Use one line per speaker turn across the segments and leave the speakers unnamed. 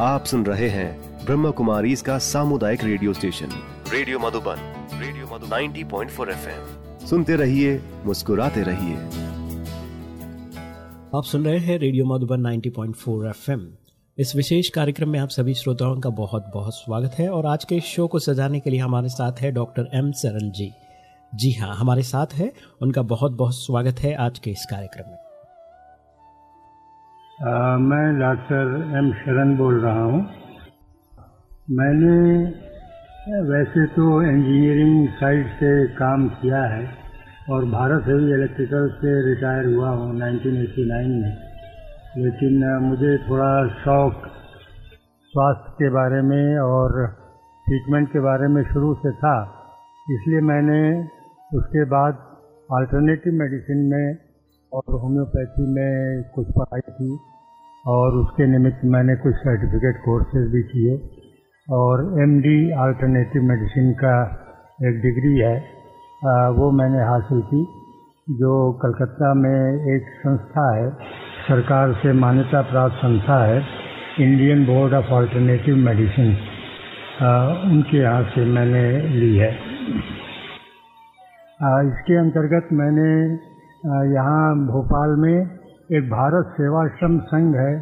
आप सुन रहे हैं ब्रह्म कुमारी इसका सामुदायिक radio station. Radio Madhuban radio Madhuban. 90.4 FM. सुनते रहिए, मुस्कुराते रहिए।
आप सुन रहे हैं रेडियो मधुबन 90.4 एफएम। इस विशेष कार्यक्रम में आप सभी श्रोताओं का बहुत बहुत स्वागत है और आज के शो को सजाने के लिए हमारे साथ है डॉक्टर एम सरन जी। जी हाँ हमारे साथ है। उनका बहुत बहुत स्वागत है आज के इस कार्यक्रम में।
आ, मैं डॉक्टर एम शरण बोल रहा हूँ। मैंने वैसे तो इंजीनियरिंग साइड से काम किया है और भारत हेवी इलेक्ट्रिकल से रिटायर हुआ हूँ 1989 में। लेकिन मुझे थोड़ा शौक स्वास्थ्य के बारे में और ट्रीटमेंट के बारे में शुरू से था इसलिए मैंने उसके बाद अल्टरनेटिव मेडिसिन में और होम्योपैथी में कुछ पढ़ाई की। और उसके निमित्त मैंने कुछ सर्टिफिकेट कोर्सेज भी किए। और एमडी अल्टरनेटिव मेडिसिन का एक डिग्री है आ, वो मैंने हासिल की जो कलकत्ता में एक संस्था है सरकार से मान्यता प्राप्त संस्था है Indian board of alternative medicine उनके यहाँ से मैंने ली है। आ, इसके अंतर्गत मैंने यहाँ भोपाल में एक भारत सेवाश्रम संघ है,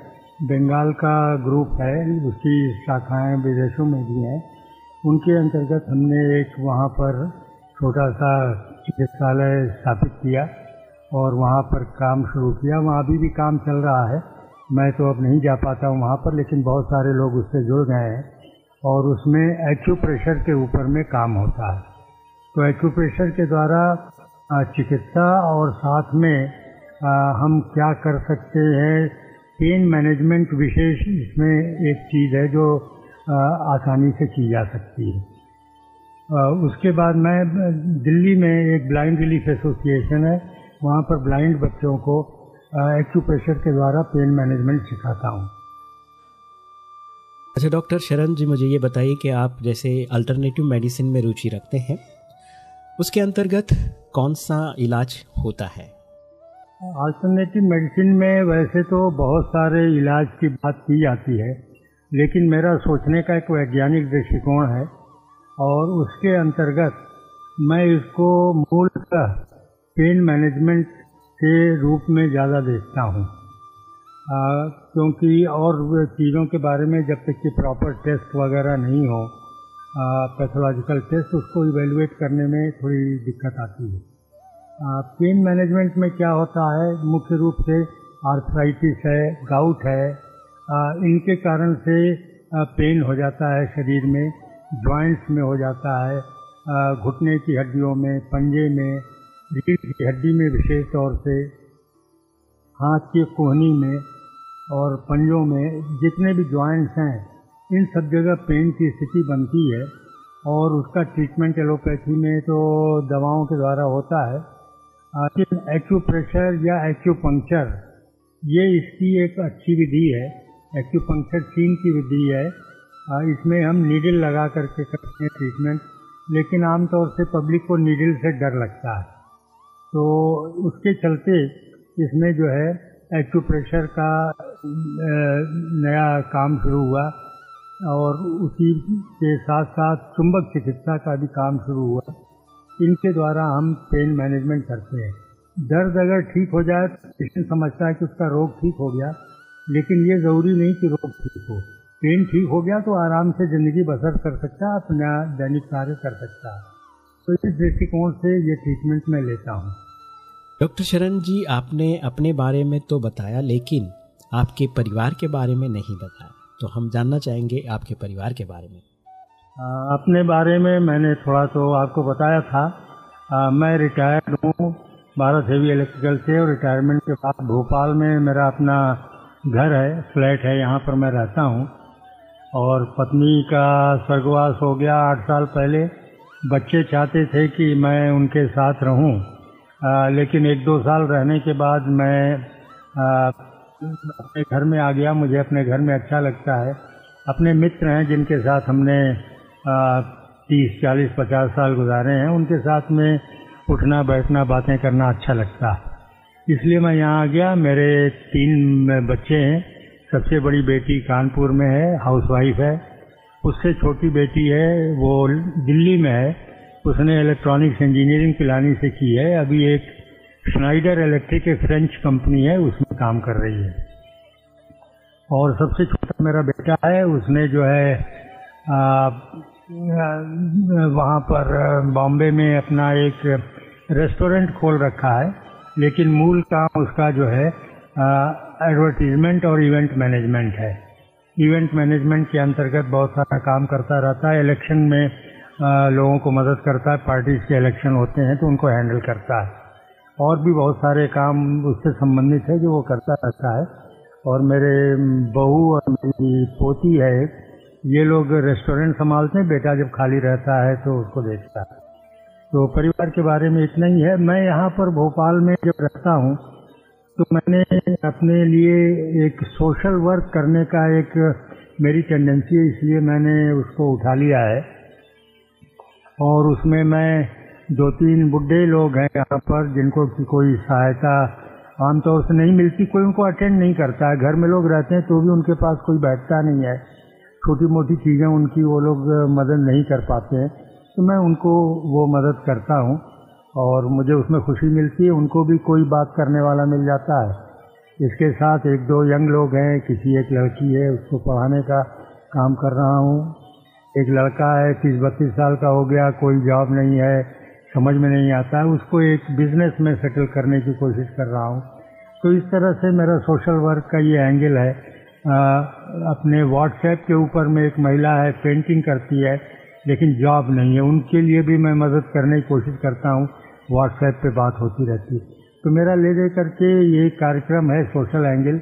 बंगाल का ग्रुप है, उसकी शाखाएँ विदेशों में भी हैं। उनके अंतर्गत हमने एक वहाँ पर छोटा सा चिकित्सालय स्थापित किया और वहाँ पर काम शुरू किया। वहाँ अभी भी काम चल रहा है। मैं तो अब नहीं जा पाता हूँ वहाँ पर, लेकिन बहुत सारे लोग उससे जुड़ गए हैं और उसमें एक्यू प्रेशर के ऊपर में काम होता है। तो एक्यू प्रेशर के द्वारा चिकित्सा और साथ में हम क्या कर सकते हैं? पेन मैनेजमेंट विशेष इसमें एक चीज़ है जो आसानी से की जा सकती है। उसके बाद मैं, दिल्ली में एक ब्लाइंड रिलीफ एसोसिएशन है। वहाँ पर ब्लाइंड बच्चों को एक्यूप्रेशर के द्वारा पेन मैनेजमेंट सिखाता हूँ।
अच्छा डॉक्टर शरण जी, मुझे ये बताइए कि आप जैसे अल्टरनेटिव मेडिसिन में रुचि रखते हैं, उसके अंतर्गत कौन सा इलाज होता है?
अल्टरनेटिव मेडिसिन में वैसे तो बहुत सारे इलाज की बात की जाती है, लेकिन मेरा सोचने का एक वैज्ञानिक दृष्टिकोण है और उसके अंतर्गत मैं इसको मूलतः पेन मैनेजमेंट के रूप में ज़्यादा देखता हूँ। क्योंकि और चीज़ों के बारे में जब तक कि प्रॉपर टेस्ट वगैरह नहीं हो पैथोलॉजिकल टेस्ट उसको इवेलुएट करने में थोड़ी दिक्कत आती है। पेन मैनेजमेंट में क्या होता है? मुख्य रूप से आर्थराइटिस है गाउट है। इनके कारण से पेन हो जाता है शरीर में जॉइंट्स में हो जाता है। घुटने की हड्डियों में, पंजे में, रीढ़ की हड्डी में विशेष तौर से, हाथ की कोहनी में और पंजों में जितने भी जॉइंट्स हैं, इन सब जगह पेन की स्थिति बनती है और उसका ट्रीटमेंट एलोपैथी में तो दवाओं के द्वारा होता है। लेकिन एक्यूप्रेशर या एक्यूपंक्चर ये इसकी एक अच्छी विधि है। एक्यूपंक्चर चीन की विधि है। इसमें हम नीडल लगा करके करते हैं ट्रीटमेंट लेकिन आमतौर से पब्लिक को नीडल से डर लगता है। तो उसके चलते इसमें जो है एक्यूप्रेशर का नया काम शुरू हुआ और उसी के साथ साथ चुंबक चिकित्सा का भी काम शुरू हुआ। इनके द्वारा हम पेन मैनेजमेंट करते हैं। दर्द अगर ठीक हो जाए तो पेशेंट समझता है कि उसका रोग ठीक हो गया, लेकिन ये ज़रूरी नहीं कि रोग ठीक हो। पेन ठीक हो गया तो आराम से ज़िंदगी बसर कर सकता है, अपना दैनिक कार्य कर सकता है। तो इस दृष्टिकोण से ये ट्रीटमेंट मैं लेता हूँ।
डॉक्टर शरण जी, आपने अपने बारे में तो बताया, लेकिन आपके परिवार के बारे में नहीं बताया। तो हम जानना चाहेंगे आपके परिवार के बारे में।
अपने बारे में मैंने थोड़ा तो आपको बताया था। आ, मैं रिटायर्ड हूँ भारत हेवी इलेक्ट्रिकल से और रिटायरमेंट के बाद भोपाल में मेरा अपना घर है फ्लैट है यहाँ पर मैं रहता हूँ। और पत्नी का स्वर्गवास हो गया आठ साल पहले। बच्चे चाहते थे कि मैं उनके साथ रहूँ। आ, लेकिन एक दो साल रहने के बाद मैं आ, अपने घर में आ गया। मुझे अपने घर में अच्छा लगता है। अपने मित्र हैं जिनके साथ हमने तीस, चालीस, पचास साल गुजारे हैं। उनके साथ में उठना, बैठना, बातें करना अच्छा लगता। इसलिए मैं यहाँ आ गया। मेरे तीन बच्चे हैं। सबसे बड़ी बेटी कानपुर में है, हाउसवाइफ है। उससे छोटी बेटी है, वो दिल्ली में है। उसने इलेक्ट्रॉनिक्स इंजीनियरिंग पिलानी से की है। अभी एक स्नाइडर इलेक्ट्रिक एक फ्रेंच कंपनी है, उसमें काम कर रही है। और सबसे छोटा मेरा बेटा है, उसने जो है वहाँ पर बॉम्बे में अपना एक रेस्टोरेंट खोल रखा है लेकिन मूल काम उसका जो है एडवर्टीजमेंट और इवेंट मैनेजमेंट है। इवेंट मैनेजमेंट के अंतर्गत बहुत सारा काम करता रहता है इलेक्शन में आ, लोगों को मदद करता है पार्टीज़ के इलेक्शन होते हैं तो उनको हैंडल करता है। और भी बहुत सारे काम उससे संबंधित है जो वो करता रहता है। और मेरे बहू और मेरी पोती है ये लोग रेस्टोरेंट संभालते हैं, बेटा जब खाली रहता है तो उसको देखता है। तो परिवार के बारे में इतना ही है। मैं यहाँ पर भोपाल में जब रहता हूँ तो मैंने अपने लिए एक सोशल वर्क करने का एक, मेरी टेंडेंसी है, इसलिए मैंने उसको उठा लिया है। और उसमें मैं दो तीन बुढ़े लोग हैं यहाँ पर, जिनको की कोई सहायता आमतौर से नहीं मिलती, कोई उनको अटेंड नहीं करता है। घर में लोग रहते हैं तो भी उनके पास कोई बैठता नहीं है। छोटी मोटी चीज़ें उनकी वो लोग मदद नहीं कर पाते हैं। तो मैं उनको वो मदद करता हूँ और मुझे उसमें खुशी मिलती है। उनको भी कोई बात करने वाला मिल जाता है। इसके साथ एक दो यंग लोग हैं, किसी एक लड़की है, उसको पढ़ाने का काम कर रहा हूँ। एक लड़का है तीस बत्तीस साल का हो गया, कोई जॉब नहीं है, समझ में नहीं आता है। उसको एक बिज़नेस में सेटल करने की कोशिश कर रहा हूँ। तो इस तरह से मेरा सोशल वर्क का ये एंगल है अपने व्हाट्सएप के ऊपर में एक महिला है पेंटिंग करती है, लेकिन जॉब नहीं है। उनके लिए भी मैं मदद करने की कोशिश करता हूँ व्हाट्सएप पे बात होती रहती है। तो मेरा ले दे करके ये कार्यक्रम है सोशल एंगल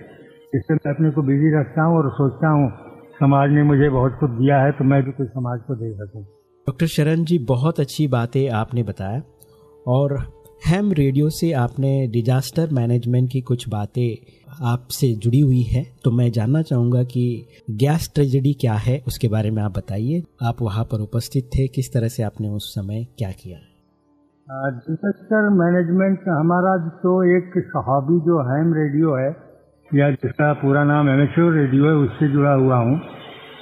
इससे मैं अपने को बिज़ी रखता हूँ और सोचता हूँ, समाज ने मुझे बहुत कुछ दिया है तो मैं भी कुछ समाज को दे सकूँ।
डॉक्टर शरण जी, बहुत अच्छी बातें आपने बताया, और हैम रेडियो से आपने डिजास्टर मैनेजमेंट की कुछ बातें आपसे जुड़ी हुई है तो मैं जानना चाहूँगा कि गैस ट्रेजेडी क्या है, उसके बारे में आप बताइए। आप वहाँ पर उपस्थित थे, किस तरह से आपने उस समय क्या किया?
डिजास्टर मैनेजमेंट हमारा तो एक हॉबी जो हैम रेडियो है, या जिसका पूरा नाम एमेच्योर रेडियो है, उससे जुड़ा हुआ हूँ।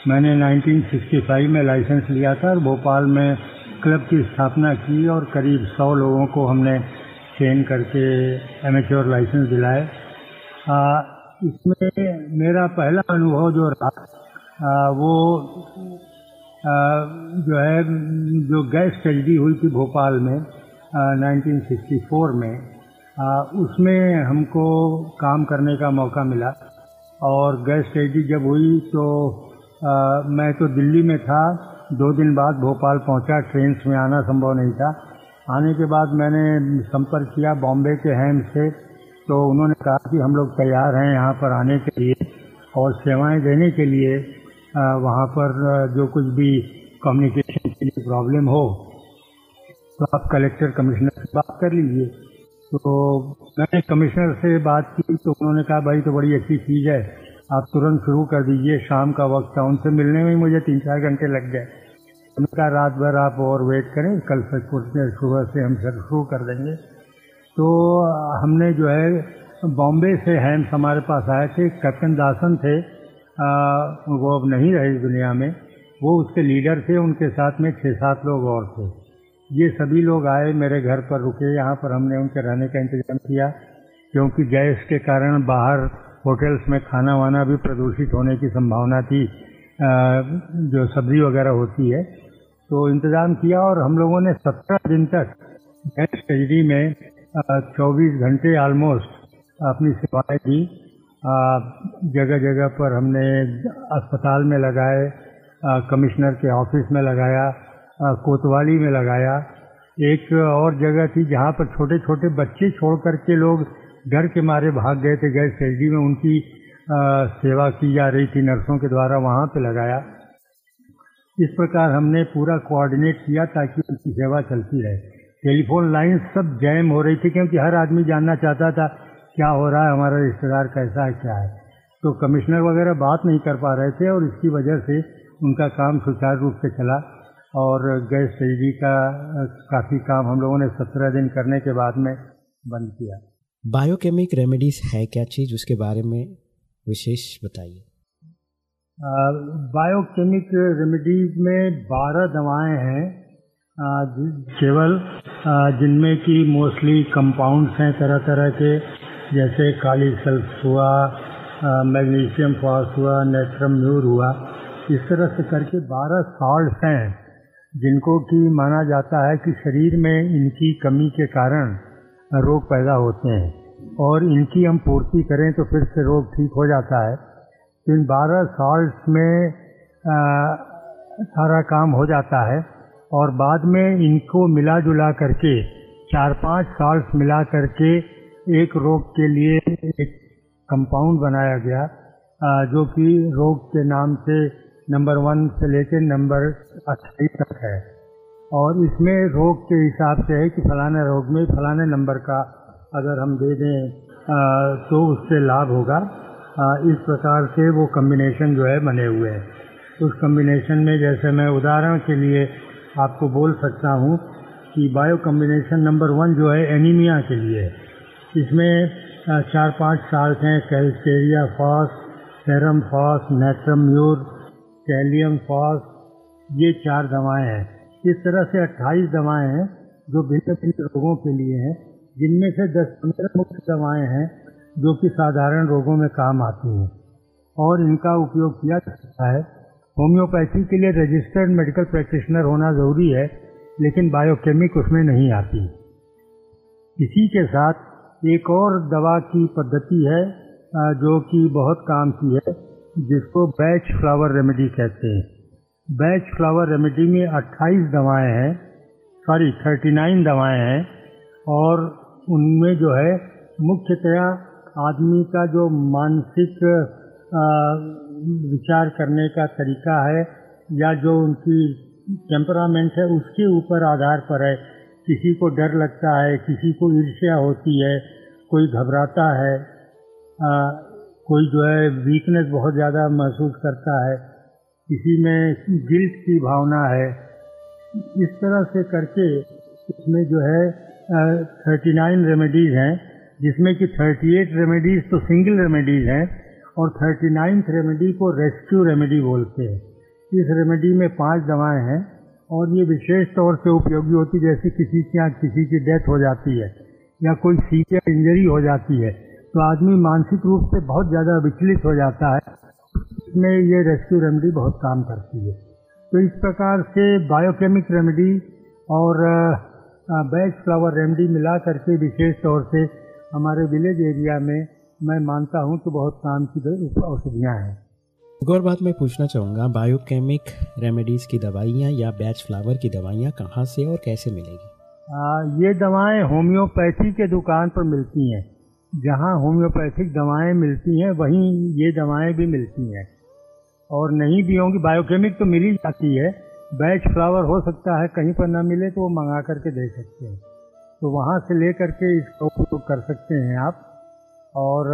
मैंने 1965 में लाइसेंस लिया था और भोपाल में क्लब की स्थापना की और करीब सौ लोगों को हमने ट्रेन करके एमेच्योर लाइसेंस दिलाए। इसमें मेरा पहला अनुभव जो रहा वो आ, जो है जो गैस ट्रेजडी हुई थी भोपाल में आ, 1964 में आ, उसमें हमको काम करने का मौका मिला और गैस ट्रेजडी जब हुई तो मैं तो दिल्ली में था दो दिन बाद भोपाल पहुँचा ट्रेन में आना संभव नहीं था। आने के बाद मैंने संपर्क किया बॉम्बे के हैम से तो उन्होंने कहा कि हम लोग तैयार हैं यहाँ पर आने के लिए और सेवाएँ देने के लिए वहाँ पर जो कुछ भी कम्युनिकेशन के लिए प्रॉब्लम हो तो आप कलेक्टर कमिश्नर से बात कर लीजिए। तो मैंने कमिश्नर से बात की तो उन्होंने कहा, भाई तो बड़ी अच्छी चीज़ है। आप तुरंत शुरू कर दीजिए। शाम का वक्त था उनसे मिलने में ही मुझे तीन चार घंटे लग गए उन्होंने कहा रात भर आप और वेट करें। कल से सुबह से हम सर शुरू कर देंगे। तो हमने जो है बॉम्बे से हैंड्स हमारे पास आए थे। कैप्टन दासन थे। आ, वो अब नहीं रहे दुनिया में। वो उसके लीडर थे। उनके साथ में छः सात लोग और थे। ये सभी लोग आए मेरे घर पर रुके। यहाँ पर हमने उनके रहने का इंतज़ाम किया। क्योंकि गैस के कारण बाहर होटल्स में खाना वाना भी प्रदूषित होने की संभावना थी जो सब्ज़ी वगैरह होती है। तो इंतज़ाम किया और हम लोगों ने सत्रह दिन तक गैस कजरी में चौबीस घंटे ऑलमोस्ट अपनी सेवाएँ दी। जगह जगह पर हमने अस्पताल में लगाए कमिश्नर के ऑफ़िस में लगाया कोतवाली में लगाया। एक और जगह थी जहाँ पर छोटे छोटे बच्चे छोड़ करके लोग डर के मारे भाग गए थे गैस एच में उनकी आ, सेवा की जा रही थी नर्सों के द्वारा वहाँ पे लगाया। इस प्रकार हमने पूरा कोऑर्डिनेट किया ताकि उनकी सेवा चलती रहे। टेलीफोन लाइन सब जैम हो रही थी क्योंकि हर आदमी जानना चाहता था क्या हो रहा है हमारा रिश्तेदार कैसा है क्या है। तो कमिश्नर वगैरह बात नहीं कर पा रहे थे और इसकी वजह से उनका काम सुचारू रूप से चला। और गैस एलजी का काफ़ी काम हम लोगों ने सत्रह दिन करने के बाद में बंद किया।
बायोकेमिक रेमेडीज है क्या चीज़? उसके बारे में विशेष बताइए।
बायोकेमिक रेमेडीज में बारह दवाएँ हैं। केवल जिनमें कि मोस्टली कंपाउंड्स हैं तरह तरह के, जैसे काली सल्फ हुआ मैग्नीशियम फॉस हुआ नेट्रम म्यूर हुआ। इस तरह से करके बारह सॉल्ट हैं, जिनको कि माना जाता है कि शरीर में इनकी कमी के कारण रोग पैदा होते हैं। और इनकी हम पूर्ति करें तो फिर से रोग ठीक हो जाता है। इन बारह सॉल्ट्स में आ, सारा काम हो जाता है। और बाद में इनको मिला जुला करके चार पाँच सॉल्ट्स मिला करके एक रोग के लिए एक कंपाउंड बनाया गया आ, जो कि रोग के नाम से नंबर वन से लेकर नंबर अट्ठाईस तक है। और इसमें रोग के हिसाब से है कि फलाने रोग में, फलाने नंबर का अगर हम दे दें तो उससे लाभ होगा। इस प्रकार से वो कम्बिनेशन जो है बने हुए हैं। उस कम्बिनेशन में जैसे मैं उदाहरण के लिए आपको बोल सकता हूँ कि बायो कम्बिनेशन नंबर वन जो है एनीमिया के लिए इसमें चार पाँच साल हैं calcarea phos serum phos natrum mur kalium phos ये चार दवाएँ हैं। इस तरह से 28 दवाएँ हैं जो भिन्न रोगों के लिए हैं, जिनमें से 10 पंद्रह मुख्य दवाएँ हैं जो कि साधारण रोगों में काम आती हैं। और इनका उपयोग किया जाता है। होम्योपैथी के लिए रजिस्टर्ड मेडिकल प्रैक्टिशनर होना ज़रूरी है, लेकिन बायोकेमिक उसमें नहीं आती। इसी के साथ एक और दवा की पद्धति है जो कि बहुत काम की है, जिसको बैच फ्लावर रेमेडी कहते हैं। बैच फ्लावर रेमेडी में 28 दवाएँ हैं सॉरी 39 दवाएँ हैं और उनमें जो है मुख्यतया आदमी का जो मानसिक विचार करने का तरीका है या जो उनकी टेम्परामेंट है उसके ऊपर आधार पर है। किसी को डर लगता है किसी को ईर्ष्या होती है कोई घबराता है आ, कोई जो है वीकनेस बहुत ज़्यादा महसूस करता है। किसी में गिल्ट की भावना है। इस तरह से करके इसमें जो है थर्टी नाइन रेमेडीज़ हैं, जिसमें कि 38 रेमेडीज तो सिंगल रेमेडीज हैं और 39th रेमेडी को रेस्क्यू रेमेडी बोलते हैं। इस रेमेडी में पाँच दवाएँ हैं और ये विशेष तौर से उपयोगी होती जैसे किसी के यहाँ किसी की डेथ हो जाती है या कोई सीवियर इंजरी हो जाती है तो आदमी मानसिक रूप से बहुत ज़्यादा विचलित हो जाता है। इसमें ये रेस्क्यू रेमेडी बहुत काम करती है। तो इस प्रकार से बायोकेमिक रेमेडी और बैच फ्लावर रेमेडी मिला करके विशेष तौर से हमारे विलेज एरिया में मैं मानता हूँ कि बहुत काम की औषधियाँ हैं।
एक और बात मैं पूछना चाहूँगा बायोकेमिक रेमेडीज़ की दवाइयाँ या बैच फ्लावर की दवाइयाँ कहाँ से और कैसे मिलेगी?
आ, ये दवाएँ होम्योपैथी के दुकान पर मिलती हैं। जहाँ होम्योपैथिक दवाएँ मिलती हैं वहीं ये दवाएँ भी मिलती हैं। और नहीं भी होंगी। बायोकेमिक तो मिल ही जाती है। बैच फ्लावर हो सकता है, कहीं पर ना मिले तो वो मंगा करके दे सकते हैं। तो वहाँ से ले करके इसका उपयोग कर सकते हैं आप। और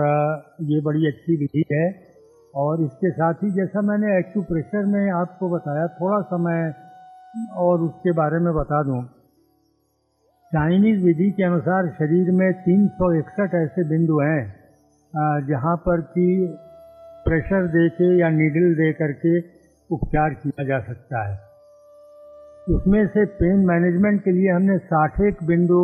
ये बड़ी अच्छी विधि है। और इसके साथ ही जैसा मैंने एक्टिव प्रेशर में आपको बताया, थोड़ा सा मैं और उसके बारे में बता दूँ। चाइनीज़ विधि के अनुसार शरीर में तीन सौ इकसठ ऐसे बिंदु हैं जहाँ पर कि प्रेशर दे के या नीडल दे करके उपचार किया जा सकता है। उसमें से पेन मैनेजमेंट के लिए हमने साठ एक बिंदु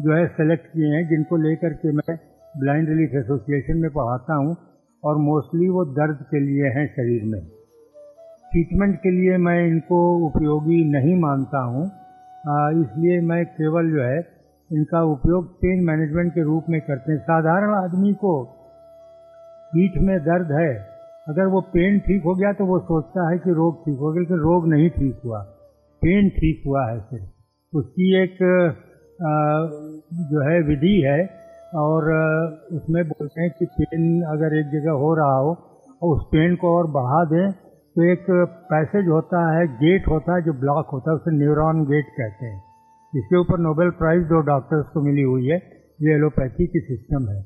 जो है सेलेक्ट किए हैं, जिनको लेकर के मैं ब्लाइंड रिलीफ एसोसिएशन में पढ़ाता हूँ और मोस्टली वो दर्द के लिए हैं शरीर में। ट्रीटमेंट के लिए मैं इनको उपयोगी नहीं मानता हूँ। इसलिए मैं केवल जो है इनका उपयोग पेन मैनेजमेंट के रूप में करते हैं। साधारण आदमी को पीठ में दर्द है, अगर वो पेन ठीक हो गया तो वो सोचता है कि रोग ठीक हो गया, लेकिन रोग नहीं ठीक हुआ। पेन ठीक हुआ है सिर्फ़ उसकी एक जो है विधि है और उसमें बोलते हैं कि पेन अगर एक जगह हो रहा हो, और उस पेन को और बढ़ा दें तो एक पैसेज होता है, गेट होता है जो ब्लॉक होता है, उसे न्यूरॉन गेट कहते हैं। इसके ऊपर नोबेल प्राइज दो डॉक्टर्स को मिली हुई है, ये एलोपैथी की सिस्टम है।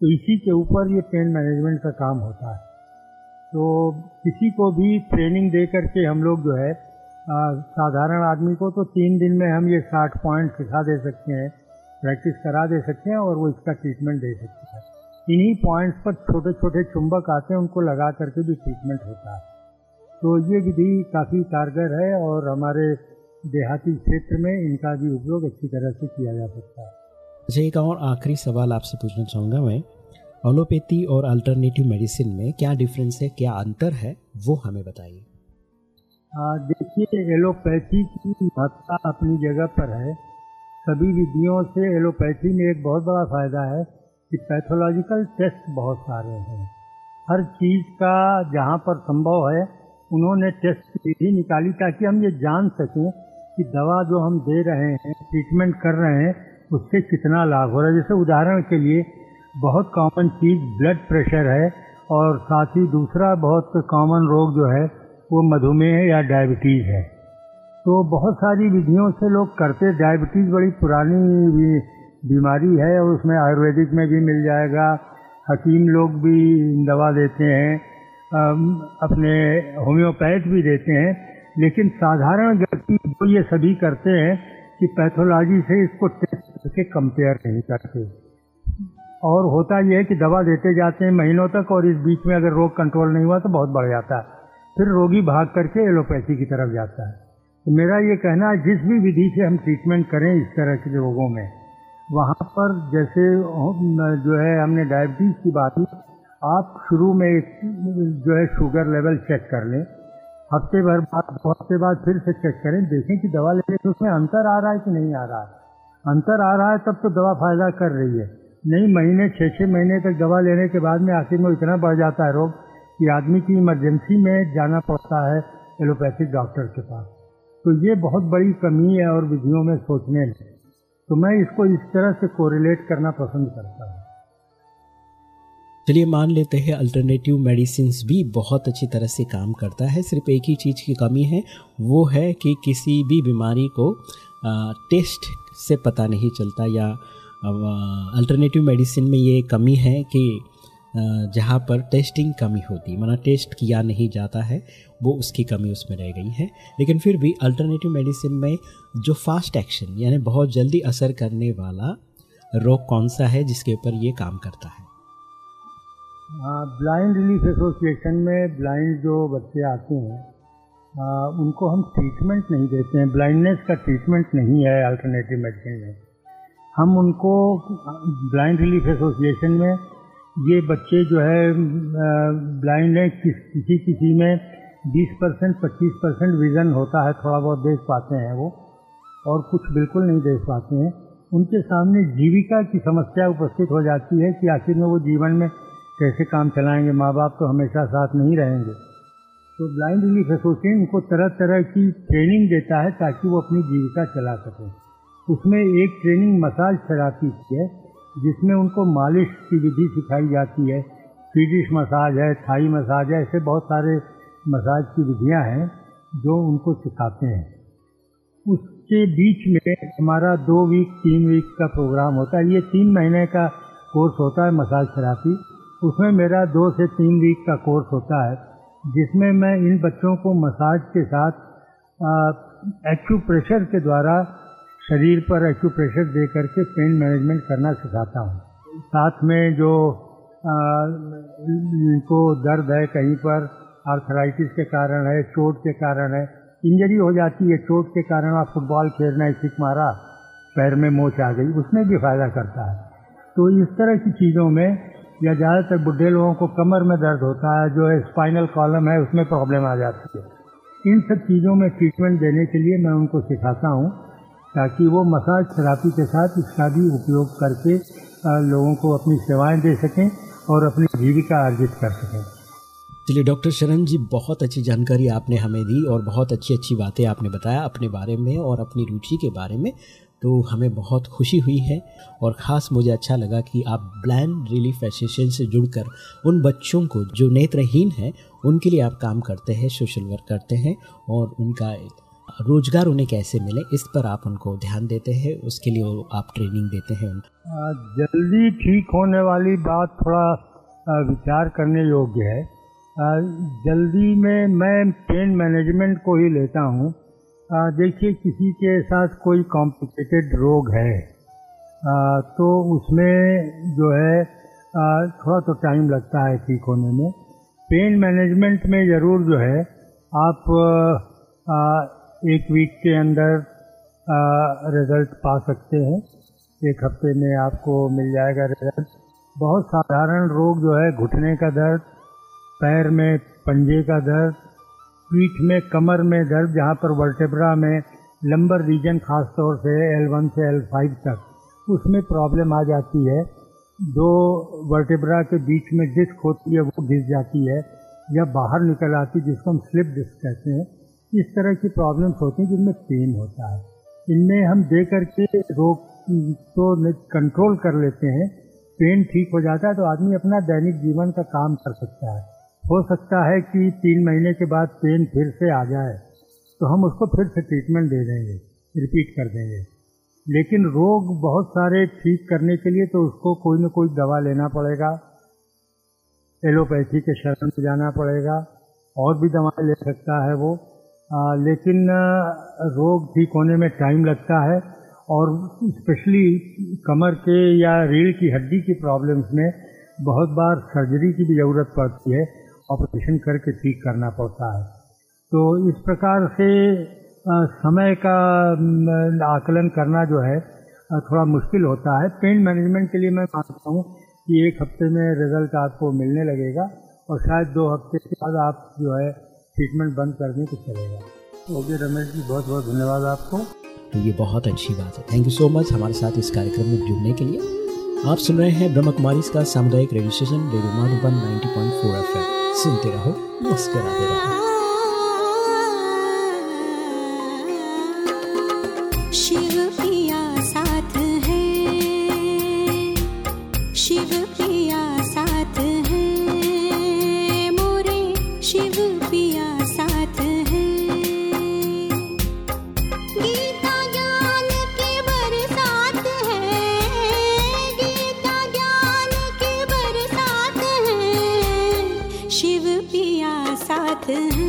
तो इसी के ऊपर ये पेन मैनेजमेंट का काम होता है। तो किसी को भी ट्रेनिंग दे करके हम लोग जो है साधारण आदमी को तो तीन दिन में हम ये साठ पॉइंट सिखा दे सकते हैं प्रैक्टिस करा दे सकते हैं और वो इसका ट्रीटमेंट दे सकते हैं। इन्हीं पॉइंट्स पर छोटे छोटे चुंबक आते हैं, उनको लगा करके भी ट्रीटमेंट होता है। तो ये विधि काफ़ी कारगर है और हमारे देहाती क्षेत्र में इनका भी उपयोग अच्छी तरह से किया जा सकता है।
अच्छा एक और आखिरी सवाल आपसे पूछना चाहूँगा मैं। एलोपैथी और अल्टरनेटिव मेडिसिन में क्या डिफरेंस है, क्या अंतर है, वो हमें बताइए।
देखिए एलोपैथी की महत्ता अपनी जगह पर है। सभी विधियों से एलोपैथी में एक बहुत बड़ा फ़ायदा है कि पैथोलॉजिकल टेस्ट बहुत सारे हैं। हर चीज़ का जहाँ पर संभव है, उन्होंने टेस्ट विधि निकाली ताकि हम ये जान सकें कि दवा जो हम दे रहे हैं ट्रीटमेंट कर रहे हैं उससे कितना लाभ हो रहा है? जैसे उदाहरण के लिए, बहुत कॉमन चीज़ ब्लड प्रेशर है और साथ ही दूसरा बहुत कॉमन रोग जो है, वो मधुमेह या डायबिटीज़ है। तो बहुत सारी विधियों से लोग करते डायबिटीज़ बड़ी पुरानी बीमारी है और उसमें आयुर्वेदिक में भी मिल जाएगा। हकीम लोग भी दवा देते हैं अपने होम्योपैथ भी देते हैं। लेकिन साधारण व्यक्ति जो ये सभी करते हैं कि पैथोलॉजी से इसको करके कंपेयर नहीं करते। और होता यह है कि दवा देते जाते हैं महीनों तक और इस बीच में अगर रोग कंट्रोल नहीं हुआ तो बहुत बढ़ जाता है। फिर रोगी भाग करके एलोपैथी की तरफ़ जाता है। तो मेरा ये कहना है, जिस भी विधि से हम ट्रीटमेंट करें इस तरह के रोगों में, वहाँ पर जैसे जो है, हमने डायबिटीज़ की बात की, आप शुरू में जो है शुगर लेवल चेक कर लें। हफ़्ते भर बाद दो हफ़्ते बाद फिर से चेक करें, देखें कि दवा लेने तो उसमें अंतर आ रहा है कि नहीं आ रहा है। अंतर आ रहा है, तब तो दवा फ़ायदा कर रही है। नहीं, महीने छः छः महीने तक दवा लेने के बाद में आखिर में इतना बढ़ जाता है रोग कि आदमी की इमरजेंसी में जाना पड़ता है एलोपैथिक डॉक्टर के पास। तो ये बहुत बड़ी कमी है और विधियों में सोचने में। तो मैं इसको इस तरह से कोरिलेट करना पसंद करता हूँ।
चलिए, मान लेते हैं अल्टरनेटिव मेडिसिन भी बहुत अच्छी तरह से काम करता है। सिर्फ़ एक ही चीज़ की कमी है, वो है कि किसी भी बीमारी को टेस्ट से पता नहीं चलता या अल्टरनेटिव मेडिसिन में ये कमी है कि जहाँ पर टेस्टिंग कमी होती, माना टेस्ट किया नहीं जाता है, वो उसकी कमी उसमें रह गई है। लेकिन फिर भी अल्टरनेटिव मेडिसिन में जो फास्ट एक्शन यानी बहुत जल्दी असर करने वाला रोग कौन सा है, जिसके ऊपर ये काम करता है?
ब्लाइंड रिलीफ एसोसिएशन में ब्लाइंड जो बच्चे आते हैं आ, उनको हम ट्रीटमेंट नहीं देते हैं। ब्लाइंडनेस का ट्रीटमेंट नहीं है अल्टरनेटिव मेडिसिन में। हम उनको ब्लाइंड रिलीफ एसोसिएशन में ये बच्चे जो है ब्लाइंड हैं किस किसी किसी में 20 परसेंट पच्चीस परसेंट विज़न होता है थोड़ा बहुत देख पाते हैं वो और कुछ बिल्कुल नहीं देख पाते हैं। उनके सामने जीविका की समस्या उपस्थित हो जाती है कि आखिर में वो जीवन में कैसे काम चलाएँगे माँ बाप तो हमेशा साथ नहीं रहेंगे। तो ब्लाइंड रिलीफ एसोसिएशन उनको तरह तरह की ट्रेनिंग देता है ताकि वो अपनी जीविका चला सकें। उसमें एक ट्रेनिंग मसाज थेरापी की है, जिसमें उनको मालिश की विधि सिखाई जाती है। स्वीडिश मसाज है थाई मसाज है, ऐसे बहुत सारे मसाज की विधियाँ हैं जो उनको सिखाते हैं। उसके बीच में हमारा दो वीक तीन वीक का प्रोग्राम होता है। ये तीन महीने का कोर्स होता है मसाज थेरापी उसमें मेरा दो से तीन वीक का कोर्स होता है। जिसमें मैं इन बच्चों को मसाज के साथ एक्यूप्रेशर के द्वारा शरीर पर एक्यूप्रेशर दे करके पेन मैनेजमेंट करना सिखाता हूँ। साथ में जो इनको दर्द है कहीं पर आर्थराइटिस के कारण है, चोट के कारण है इंजरी हो जाती है, चोट के कारण आप फुटबॉल खेलना स्टिक मारा, पैर में मोच आ गई, उसमें भी फ़ायदा करता है। तो इस तरह की चीज़ों में या ज़्यादातर बुढ़े लोगों को कमर में दर्द होता है, जो स्पाइनल कॉलम है, उसमें प्रॉब्लम आ जाती है। इन सब चीज़ों में ट्रीटमेंट देने के लिए मैं उनको सिखाता हूँ, ताकि वो मसाज थेरापी के साथ इसका भी उपयोग करके लोगों को अपनी सेवाएँ दे सकें और अपनी जीविका अर्जित कर सकें।
चलिए, डॉक्टर शरण जी, बहुत अच्छी जानकारी आपने हमें दी और बहुत अच्छी अच्छी बातें आपने बताया अपने बारे में और अपनी रुचि के बारे में। तो हमें बहुत खुशी हुई है और ख़ास मुझे अच्छा लगा कि आप ब्लैंड रिलीफ एसोसिएशन से जुड़कर उन बच्चों को जो नेत्रहीन हैं, उनके लिए आप काम करते हैं सोशल वर्क करते हैं और उनका रोज़गार उन्हें कैसे मिले, इस पर आप उनको ध्यान देते हैं, उसके लिए आप ट्रेनिंग देते हैं
जल्दी ठीक होने वाली बात थोड़ा विचार करने योग्य है। जल्दी में मैं पेन मैनेजमेंट को ही लेता हूँ। देखिए किसी के साथ कोई कॉम्प्लिकेटेड रोग है आ, तो उसमें जो है आ, थोड़ा तो टाइम लगता है ठीक होने में। पेन मैनेजमेंट में ज़रूर जो है आप आ, एक वीक के अंदर रिज़ल्ट पा सकते हैं। एक हफ़्ते में आपको मिल जाएगा रिज़ल्ट बहुत साधारण रोग जो है घुटने का दर्द पैर में पंजे का दर्द पीठ में, कमर में दर्द, जहाँ पर वर्टेब्रा में लंबर रीजन खास तौर से L1 से L5 तक, उसमें प्रॉब्लम आ जाती है। दो वर्टेब्रा के बीच में डिस्क होती है, वो घिस जाती है या बाहर निकल आती है, जिसको हम स्लिप डिस्क कहते हैं। इस तरह की प्रॉब्लम्स होती हैं जिनमें पेन होता है। इनमें हम दे करके रोग तो कंट्रोल कर लेते हैं। पेन ठीक हो जाता है तो आदमी अपना दैनिक जीवन का काम कर सकता है। हो सकता है कि तीन महीने के बाद पेन फिर से आ जाए तो हम उसको फिर से ट्रीटमेंट दे देंगे रिपीट कर देंगे। लेकिन रोग बहुत सारे ठीक करने के लिए तो उसको कोई ना कोई दवा लेना पड़ेगा एलोपैथी के शरण में जाना पड़ेगा और भी दवाएँ ले सकता है वो। आ, लेकिन रोग ठीक होने में टाइम लगता है और स्पेशली कमर के या रीढ़ की हड्डी की प्रॉब्लम्स में बहुत बार सर्जरी की भी ज़रूरत पड़ती है। ऑपरेशन करके ठीक करना पड़ता है। तो इस प्रकार से समय का आकलन करना जो है थोड़ा मुश्किल होता है। पेन मैनेजमेंट के लिए मैं मानता हूँ कि एक हफ़्ते में रिज़ल्ट आपको मिलने लगेगा और शायद दो हफ़्ते के बाद आप जो है, ट्रीटमेंट बंद करने को चलेगा। ओके, रमेश जी बहुत बहुत धन्यवाद आपको।
तो ये बहुत अच्छी बात है। थैंक यू सो मच हमारे साथ इस कार्यक्रम में जुड़ने के लिए। आप सुन रहे हैं ब्रह्म कुमारी का सामुदायिक radio station radio Madhuban 90.4 FM सुनते रहो मुस्कराते रहो
ये